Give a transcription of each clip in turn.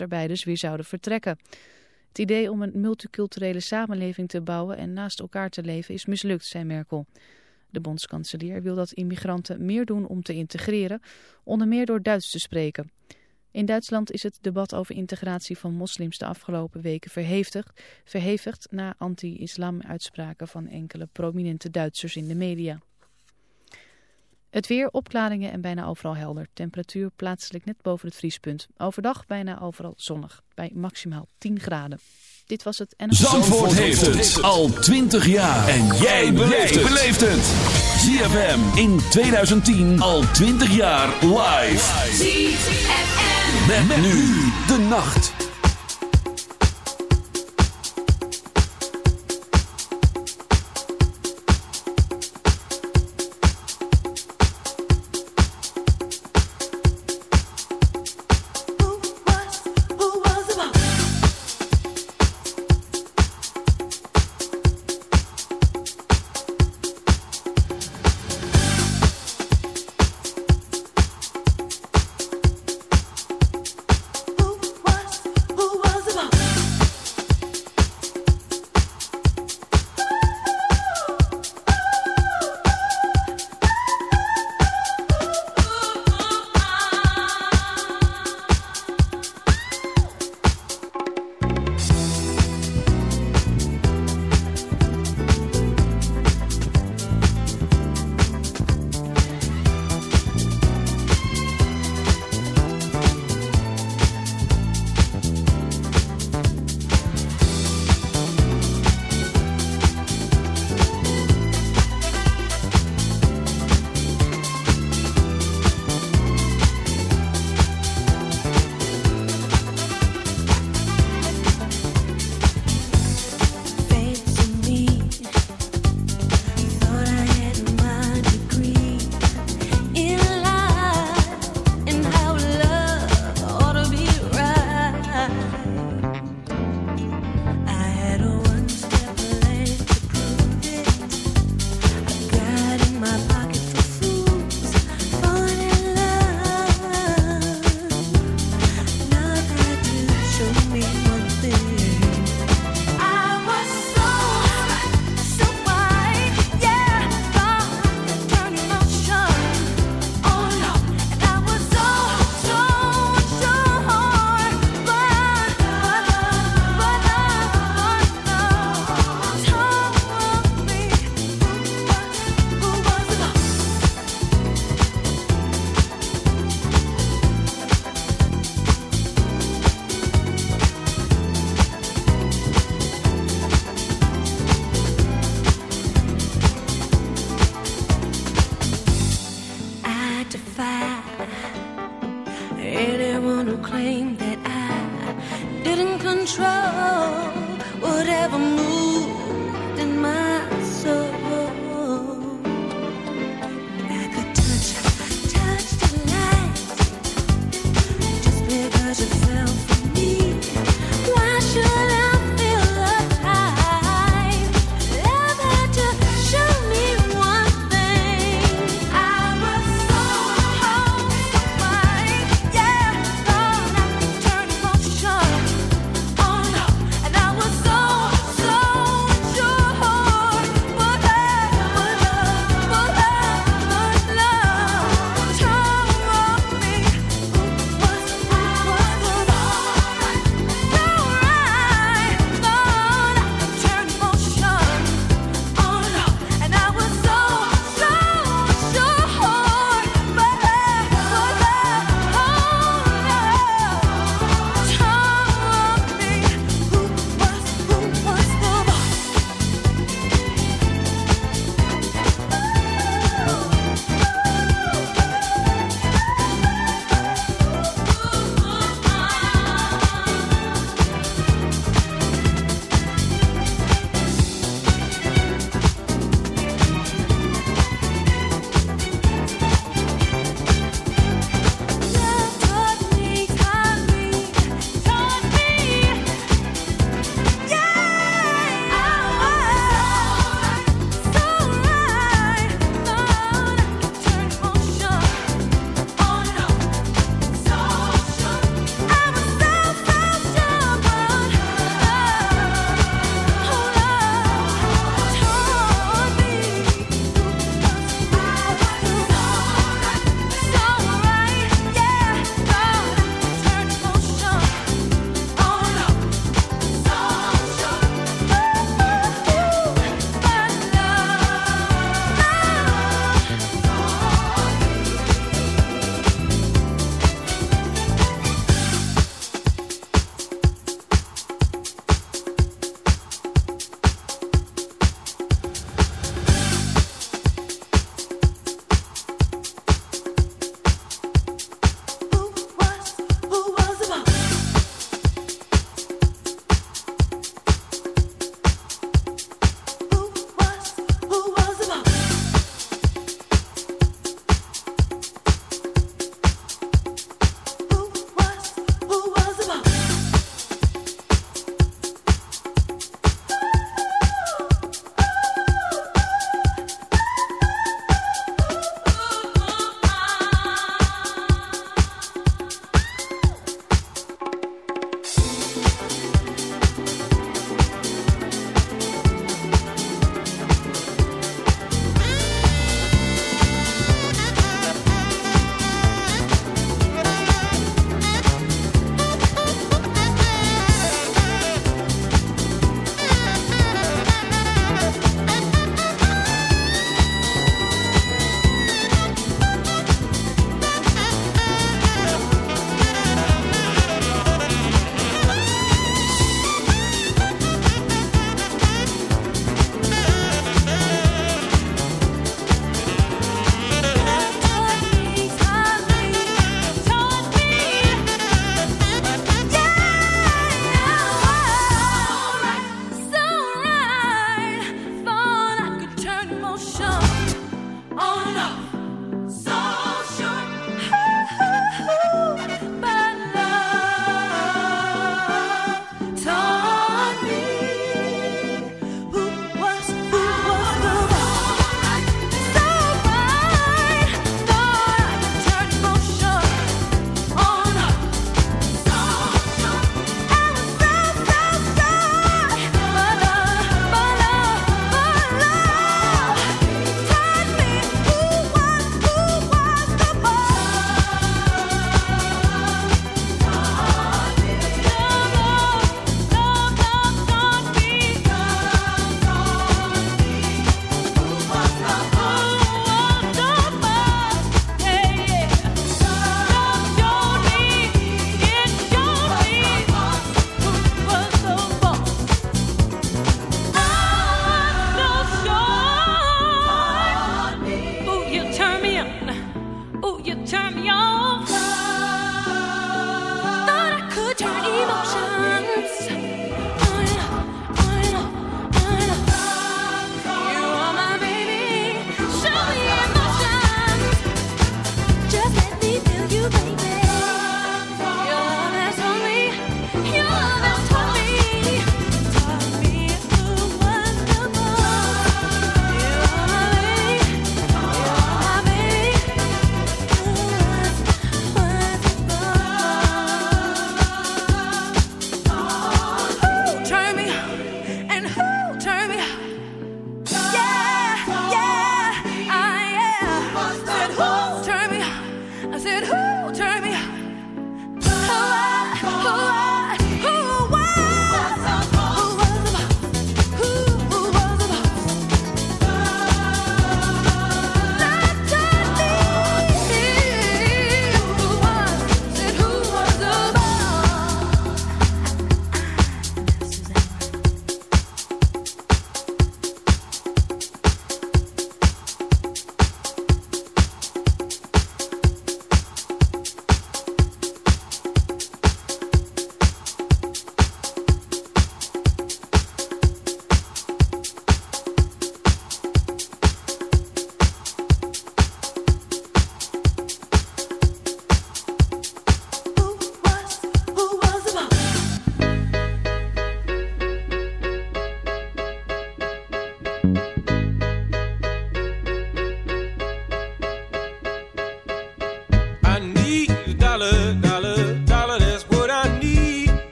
er beide dus weer zouden vertrekken. Het idee om een multiculturele samenleving te bouwen en naast elkaar te leven is mislukt, zei Merkel. De bondskanselier wil dat immigranten meer doen om te integreren, onder meer door Duits te spreken. In Duitsland is het debat over integratie van moslims de afgelopen weken verhevigd, verhevigd na anti-islam uitspraken van enkele prominente Duitsers in de media. Het weer, opklaringen en bijna overal helder. Temperatuur plaatselijk net boven het vriespunt. Overdag bijna overal zonnig, bij maximaal 10 graden. Dit was het en Zandvoort, heeft het al 20 jaar. En jij beleeft het. ZFM in 2010 al 20 jaar live. ZFM. met nu de nacht.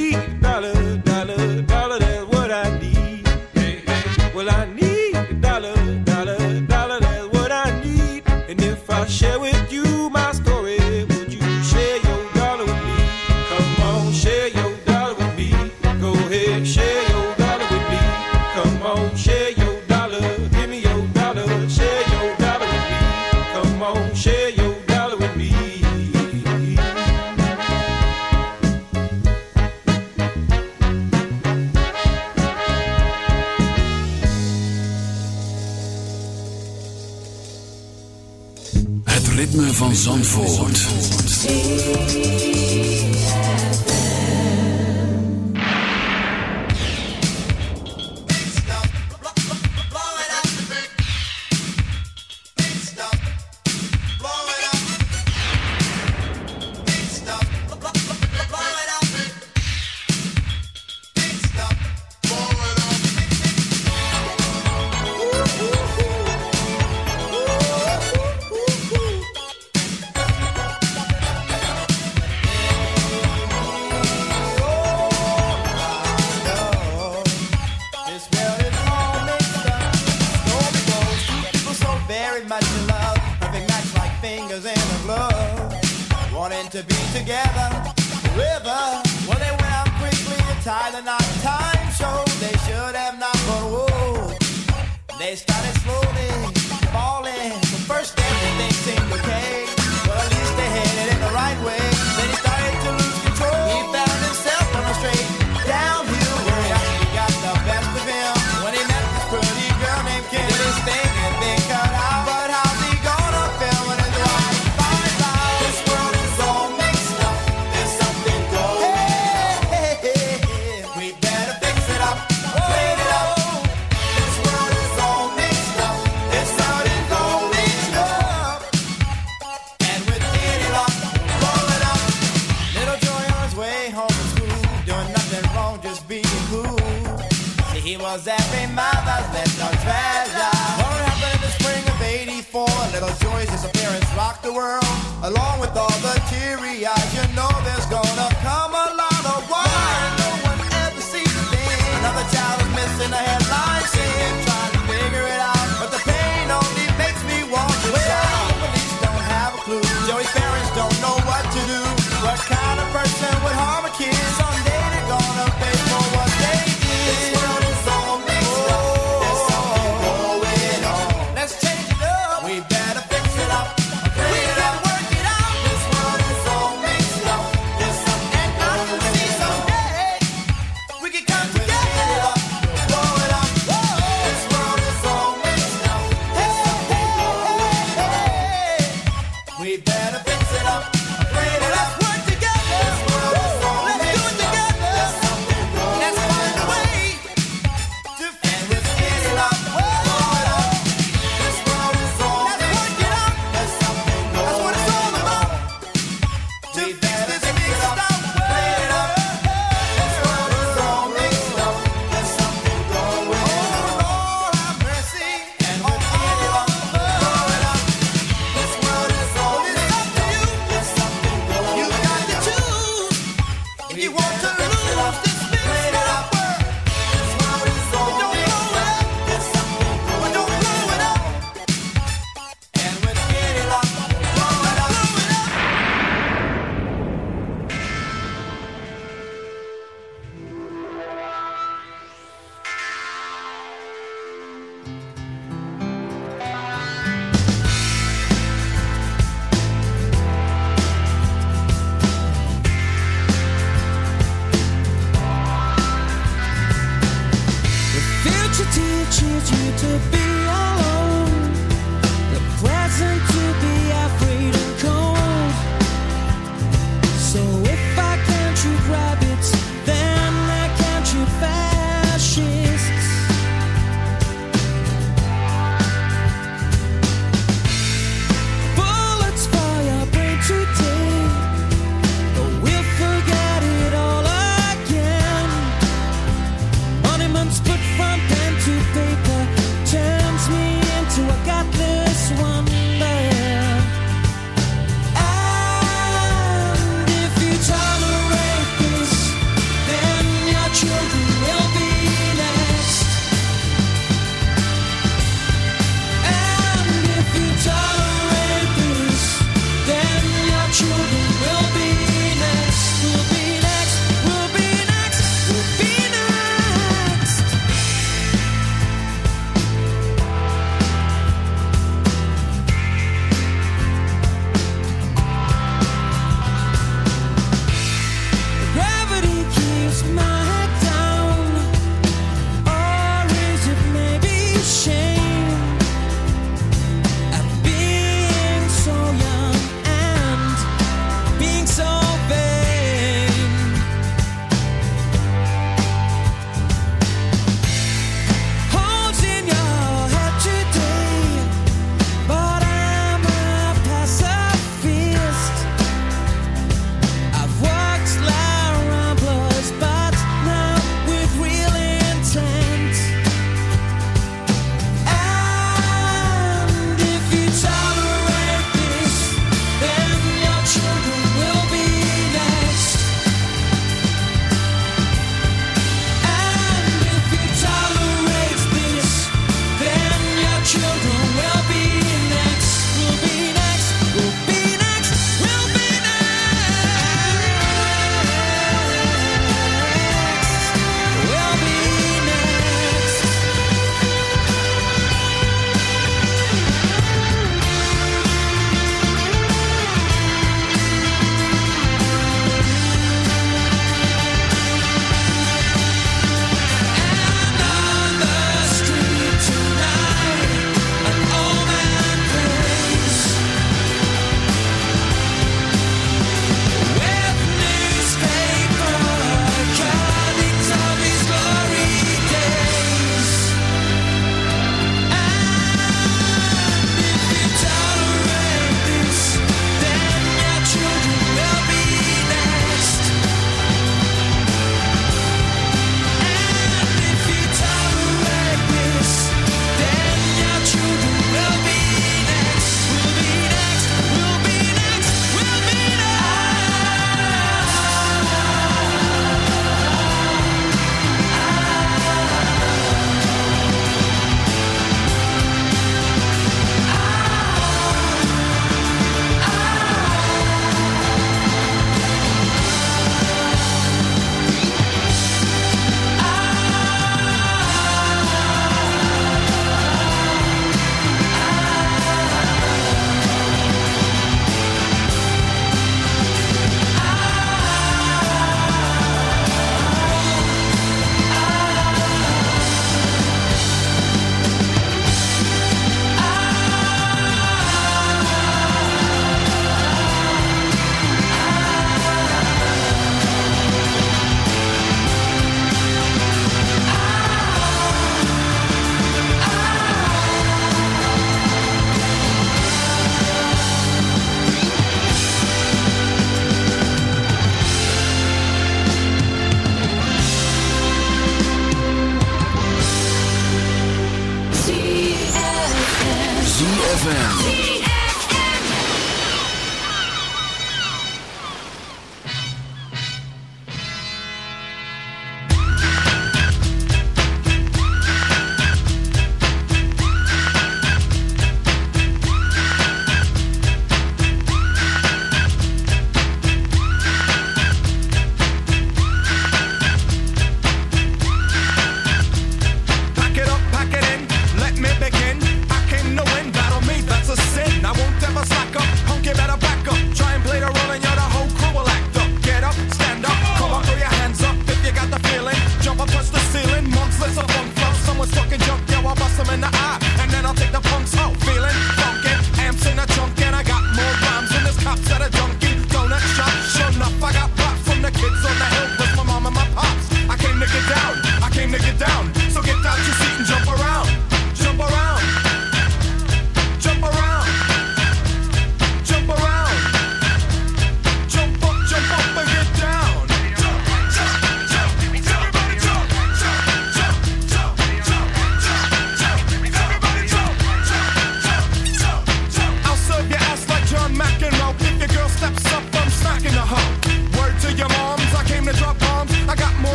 week.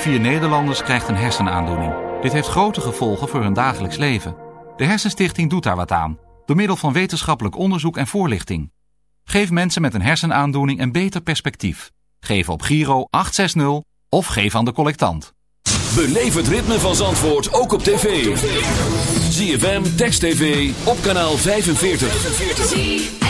vier Nederlanders krijgt een hersenaandoening. Dit heeft grote gevolgen voor hun dagelijks leven. De Hersenstichting doet daar wat aan, door middel van wetenschappelijk onderzoek en voorlichting. Geef mensen met een hersenaandoening een beter perspectief. Geef op Giro 860 of geef aan de collectant. Beleef het ritme van Zandvoort ook op tv. ZFM, Text TV, op kanaal 45.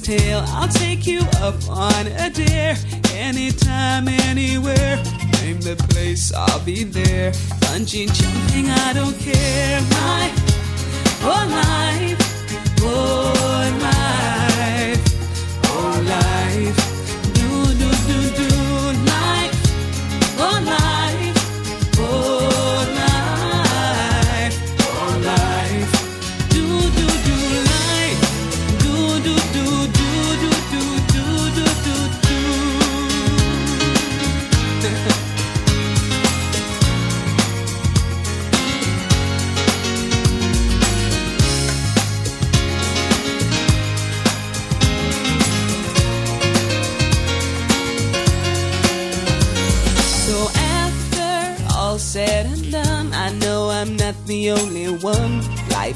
tale. I'll take you up on.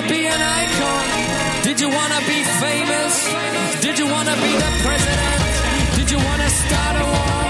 Wanna be an icon? Did you wanna be famous? Did you wanna be the president? Did you wanna start a war?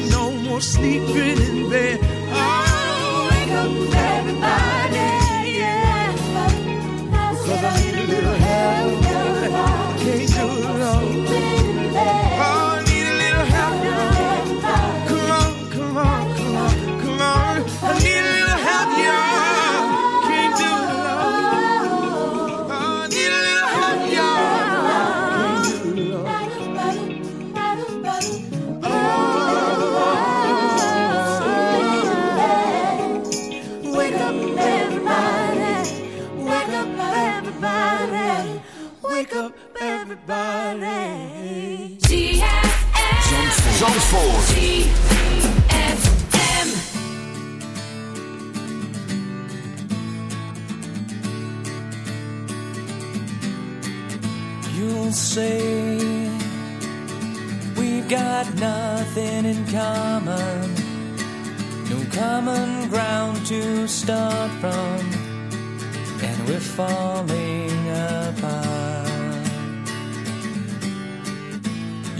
no more sleeping in bed. I wake up everybody, yeah. Because I need a little help. I can't wake up everybody. ZFM. Zandvoort. ZFM. You'll say we've got nothing in common. No common ground to start from. And we're falling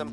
I'm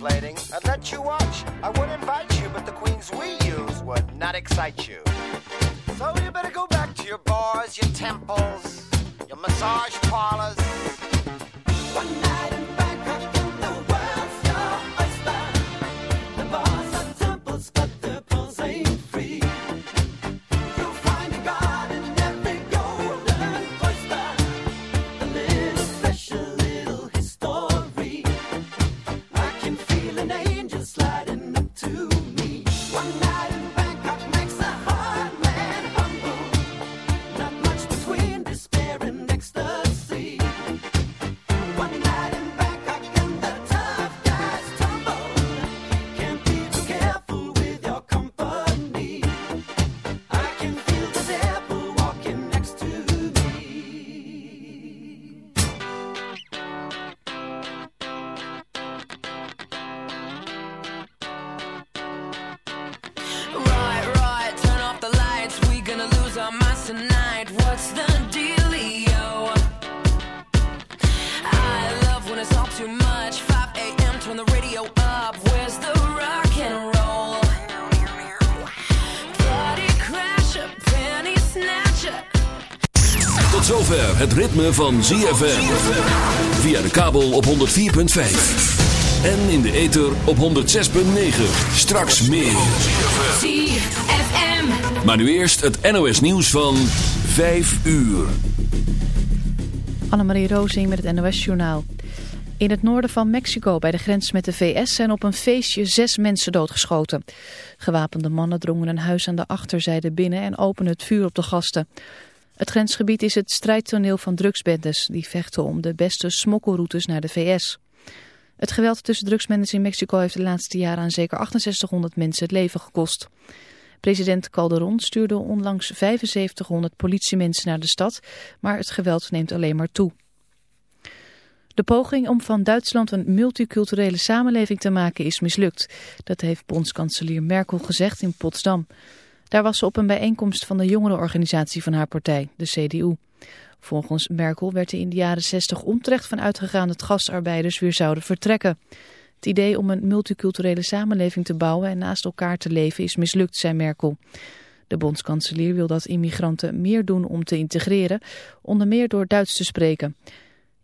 Tot zover het ritme van ZFM. Via de kabel op 104.5. En in de ether op 106.9. Straks meer. ZFM. Maar nu eerst het NOS nieuws van 5 uur. Annemarie Rozing met het NOS-journaal. In het noorden van Mexico, bij de grens met de VS, zijn op een feestje zes mensen doodgeschoten. Gewapende mannen drongen een huis aan de achterzijde binnen en openden het vuur op de gasten. Het grensgebied is het strijdtoneel van drugsbendes, die vechten om de beste smokkelroutes naar de VS. Het geweld tussen drugsbendes in Mexico heeft de laatste jaren aan zeker 6800 mensen het leven gekost. President Calderon stuurde onlangs 7500 politiemensen naar de stad, maar het geweld neemt alleen maar toe. De poging om van Duitsland een multiculturele samenleving te maken is mislukt. Dat heeft bondskanselier Merkel gezegd in Potsdam. Daar was ze op een bijeenkomst van de jongerenorganisatie van haar partij, de CDU. Volgens Merkel werd er in de jaren 60 onterecht van uitgegaan dat gastarbeiders weer zouden vertrekken. Het idee om een multiculturele samenleving te bouwen en naast elkaar te leven is mislukt, zei Merkel. De bondskanselier wil dat immigranten meer doen om te integreren, onder meer door Duits te spreken.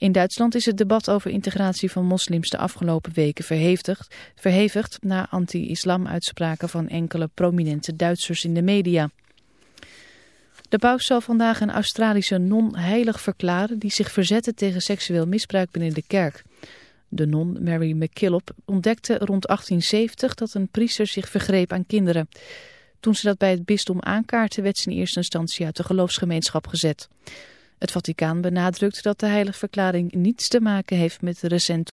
In Duitsland is het debat over integratie van moslims de afgelopen weken verhevigd, verhevigd na anti-islam-uitspraken van enkele prominente Duitsers in de media. De paus zal vandaag een Australische non heilig verklaren die zich verzette tegen seksueel misbruik binnen de kerk. De non Mary McKillop ontdekte rond 1870 dat een priester zich vergreep aan kinderen. Toen ze dat bij het bisdom aankaartte werd ze in eerste instantie uit de geloofsgemeenschap gezet. Het Vaticaan benadrukt dat de heiligverklaring niets te maken heeft met recent